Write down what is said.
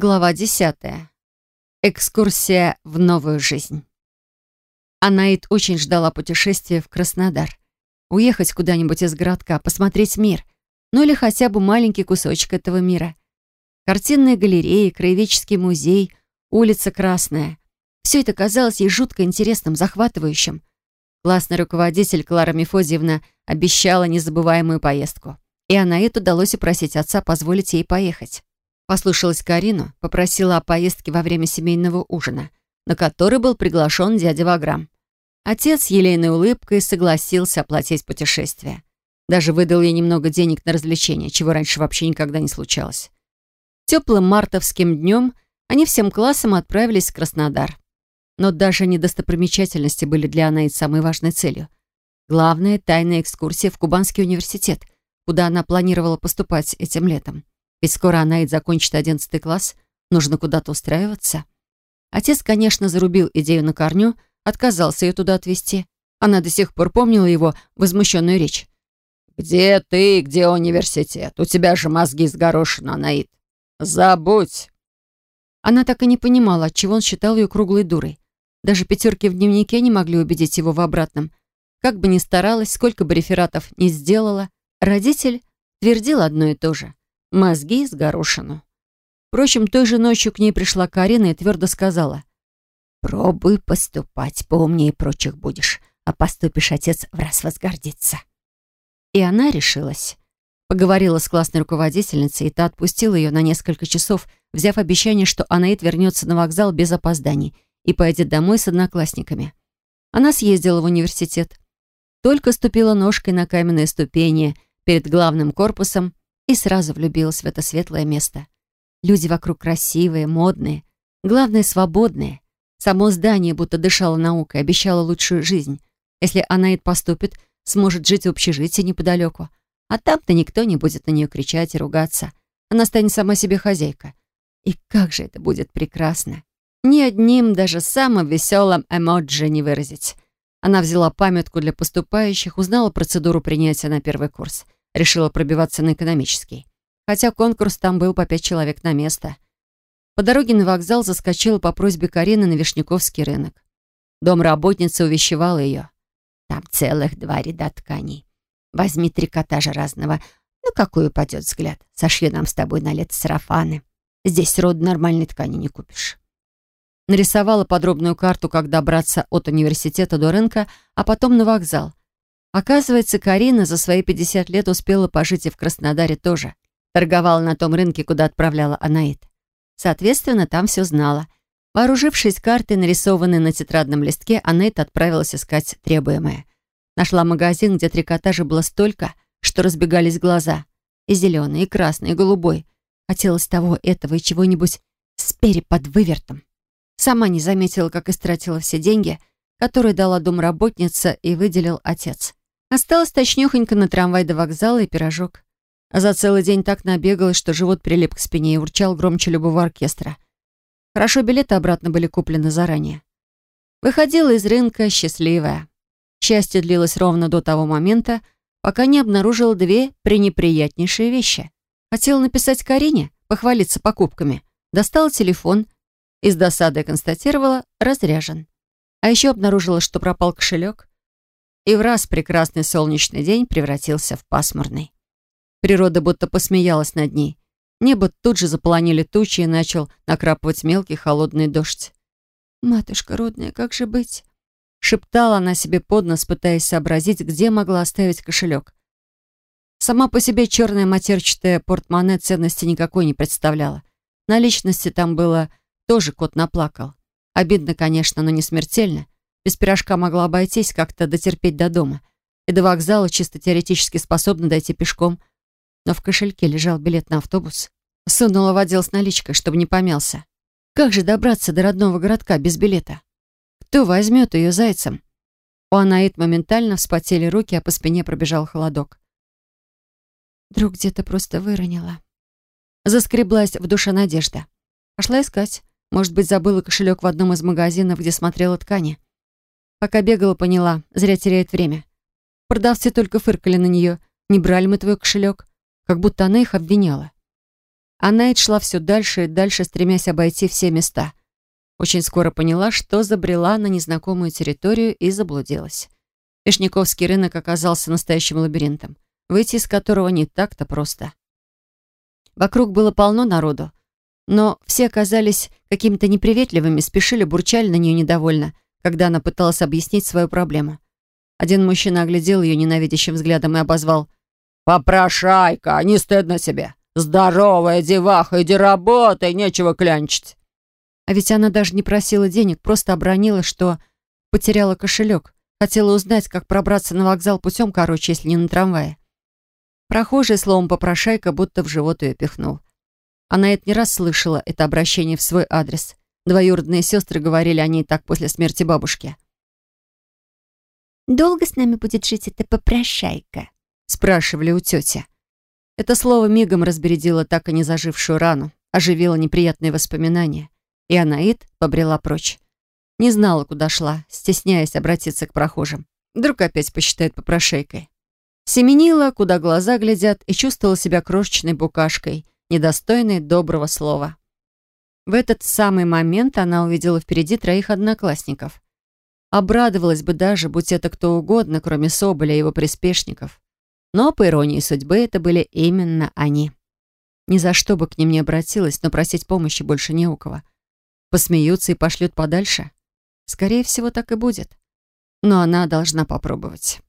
Глава десятая. Экскурсия в новую жизнь. Анаит очень ждала путешествия в Краснодар. Уехать куда-нибудь из городка, посмотреть мир. Ну или хотя бы маленький кусочек этого мира. Картинные галереи, краеведческий музей, улица Красная. Все это казалось ей жутко интересным, захватывающим. Классный руководитель Клара Мефодьевна обещала незабываемую поездку. И Анаит удалось упросить отца позволить ей поехать. Послушалась Карину, попросила о поездке во время семейного ужина, на который был приглашен дядя Ваграм. Отец елейной улыбкой согласился оплатить путешествие. Даже выдал ей немного денег на развлечения, чего раньше вообще никогда не случалось. Теплым мартовским днем они всем классом отправились в Краснодар. Но даже недостопримечательности были для Анаид самой важной целью. Главная тайная экскурсия в Кубанский университет, куда она планировала поступать этим летом. Ведь скоро Анаид закончит одиннадцатый класс, нужно куда-то устраиваться. Отец, конечно, зарубил идею на корню, отказался ее туда отвезти. Она до сих пор помнила его возмущенную речь. «Где ты, где университет? У тебя же мозги с горошина, Анаид. Забудь!» Она так и не понимала, отчего он считал ее круглой дурой. Даже пятерки в дневнике не могли убедить его в обратном. Как бы ни старалась, сколько бы рефератов не сделала, родитель твердил одно и то же мозги с горошину. Впрочем, той же ночью к ней пришла Карина и твердо сказала. «Пробуй поступать, поумнее прочих будешь, а поступишь, отец в раз возгордится». И она решилась. Поговорила с классной руководительницей, и та отпустила ее на несколько часов, взяв обещание, что Анаит вернется на вокзал без опозданий и поедет домой с одноклассниками. Она съездила в университет. Только ступила ножкой на каменные ступени перед главным корпусом, и сразу влюбилась в это светлое место. Люди вокруг красивые, модные, главное, свободные. Само здание будто дышало наукой, обещало лучшую жизнь. Если Анаид поступит, сможет жить в общежитии неподалеку. А там-то никто не будет на нее кричать и ругаться. Она станет сама себе хозяйка. И как же это будет прекрасно. Ни одним, даже самым веселым эмоджи не выразить. Она взяла памятку для поступающих, узнала процедуру принятия на первый курс — решила пробиваться на экономический. Хотя конкурс там был по пять человек на место. По дороге на вокзал заскочила по просьбе Карины на Вишняковский рынок. Дом работницы увещевала ее. «Там целых два ряда тканей. Возьми трикотажа разного. Ну, какой упадет взгляд. Сошью нам с тобой на лето сарафаны. Здесь роду нормальной ткани не купишь». Нарисовала подробную карту, как добраться от университета до рынка, а потом на вокзал. Оказывается, Карина за свои 50 лет успела пожить и в Краснодаре тоже. Торговала на том рынке, куда отправляла Анаит. Соответственно, там все знала. Вооружившись картой, нарисованной на тетрадном листке, Анаит отправилась искать требуемое. Нашла магазин, где трикотажа было столько, что разбегались глаза. И зеленый, и красный, и голубой. Хотелось того, этого и чего-нибудь с под вывертом. Сама не заметила, как истратила все деньги, которые дала домработница и выделил отец. Осталось точнёхонько на трамвай до вокзала и пирожок. А за целый день так набегалась, что живот прилип к спине и урчал громче любого оркестра. Хорошо билеты обратно были куплены заранее. Выходила из рынка счастливая. Счастье длилось ровно до того момента, пока не обнаружила две пренеприятнейшие вещи. Хотела написать Карине, похвалиться покупками. Достала телефон и с досадой констатировала «разряжен». А еще обнаружила, что пропал кошелек, и в раз прекрасный солнечный день превратился в пасмурный. Природа будто посмеялась над ней. Небо тут же заполонили тучи и начал накрапывать мелкий холодный дождь. «Матушка родная, как же быть?» Шептала она себе под нос, пытаясь сообразить, где могла оставить кошелек. Сама по себе черная матерчатая портмоне ценности никакой не представляла. Наличности там было тоже кот наплакал. Обидно, конечно, но не смертельно. Без пирожка могла обойтись, как-то дотерпеть до дома. И до вокзала чисто теоретически способна дойти пешком. Но в кошельке лежал билет на автобус. Сунула в отдел с наличкой, чтобы не помялся. Как же добраться до родного городка без билета? Кто возьмет ее зайцем? У Анаит моментально вспотели руки, а по спине пробежал холодок. Друг где-то просто выронила. Заскреблась в душе надежда. Пошла искать. Может быть, забыла кошелек в одном из магазинов, где смотрела ткани. Пока бегала, поняла, зря теряет время. Продавцы только фыркали на нее. Не брали мы твой кошелек. Как будто она их обвиняла. А Найт шла все дальше и дальше, стремясь обойти все места. Очень скоро поняла, что забрела на незнакомую территорию и заблудилась. Вишняковский рынок оказался настоящим лабиринтом, выйти из которого не так-то просто. Вокруг было полно народу, но все оказались какими-то неприветливыми, спешили, бурчали на нее недовольно, когда она пыталась объяснить свою проблему. Один мужчина оглядел ее ненавидящим взглядом и обозвал «Попрошайка, не стыдно себе! Здоровая деваха, иди работай, нечего клянчить!» А ведь она даже не просила денег, просто обронила, что потеряла кошелек. Хотела узнать, как пробраться на вокзал путем, короче, если не на трамвае. Прохожий, словом попрошайка, будто в живот ее пихнул. Она это не раз слышала, это обращение в свой адрес. Двоюродные сестры говорили о ней так после смерти бабушки. «Долго с нами будет жить эта попрошайка?» спрашивали у тети. Это слово мигом разбередило так и не зажившую рану, оживило неприятные воспоминания. И Анаит побрела прочь. Не знала, куда шла, стесняясь обратиться к прохожим. Вдруг опять посчитает попрошайкой. Семенила, куда глаза глядят, и чувствовала себя крошечной букашкой, недостойной доброго слова. В этот самый момент она увидела впереди троих одноклассников. Обрадовалась бы даже, будь это кто угодно, кроме Соболя и его приспешников. Но, по иронии судьбы, это были именно они. Ни за что бы к ним не обратилась, но просить помощи больше не у кого. Посмеются и пошлют подальше. Скорее всего, так и будет. Но она должна попробовать.